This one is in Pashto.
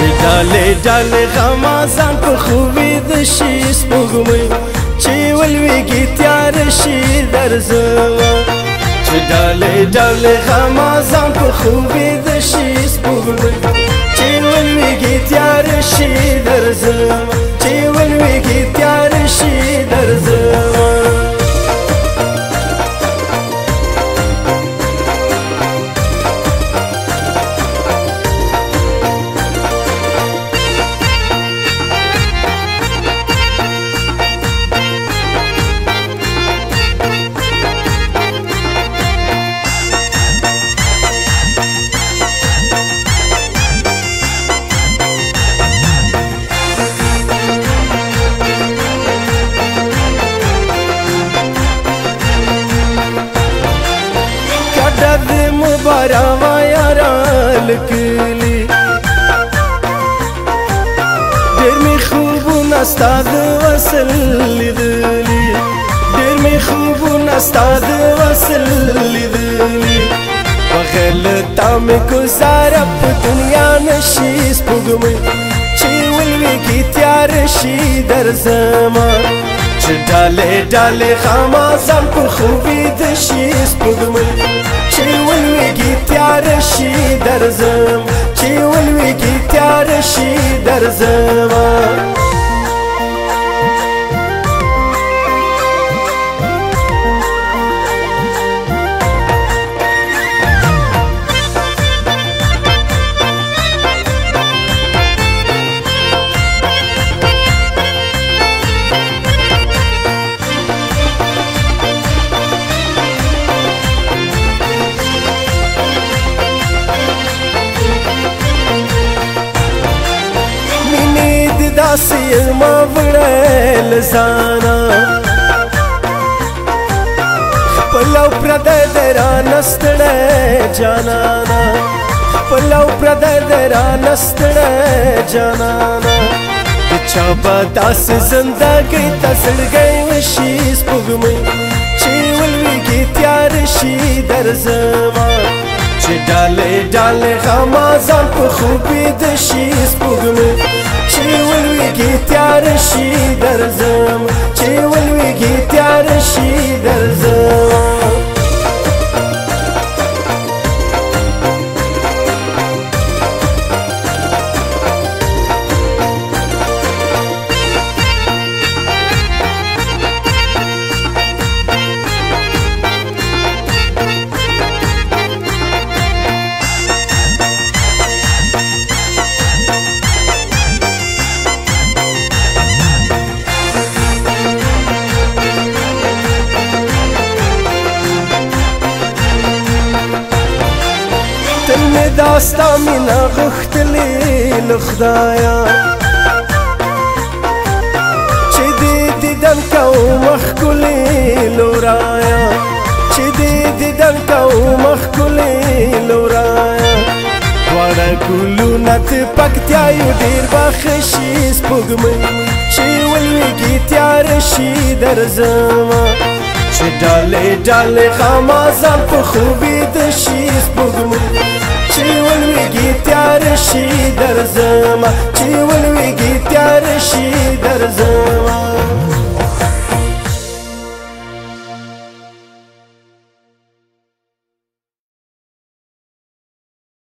چې ډالې ډالې غما ځان په خوبې د شي سپوږمۍ چې ولوېږي تیاره شي درځوه چې ډالې ډالې غما ځان په خوبې د شي سپوږمۍ چې ولوېږي تیاره شي درځوه کلی ډېر مې خوبونه ستا د وصل لیدلي ډېر مې خوبونه ستا د وصل لیدلي وغلطه مې ګزاره په دنیا نشي سپوږمۍ چې ولوېږي تیاره شي درځمه چې ډالې ډالې خاما ځان پر خوبې د شي سپوږمۍ تیار درزم چی چې کی کې درزم شي سیر ما وړل زانا پلو پرد دران ستړې جانانا پلو پرد دران ستړې جانانا چا با داس زندګۍ تسړګۍ وشي سپوږمۍ چې ولويږي تیار شي درځما چې ډالې ډالې غما ځان په خوبې د شي سپوږمې چې ولوي کې تیار شي درځم چې ولوي ستا مینا غختلی لخدایا چې دې دیدن کو مخکلی لورایا چې دې دیدن کو مخکلی لورایا وړه ګلو نت پکتیا یو ډیر بخښی سپوږمۍ چې ولګي تیار شي درځما چې ډالې ډالې غما ځم په خوبې د شي سپوږمۍ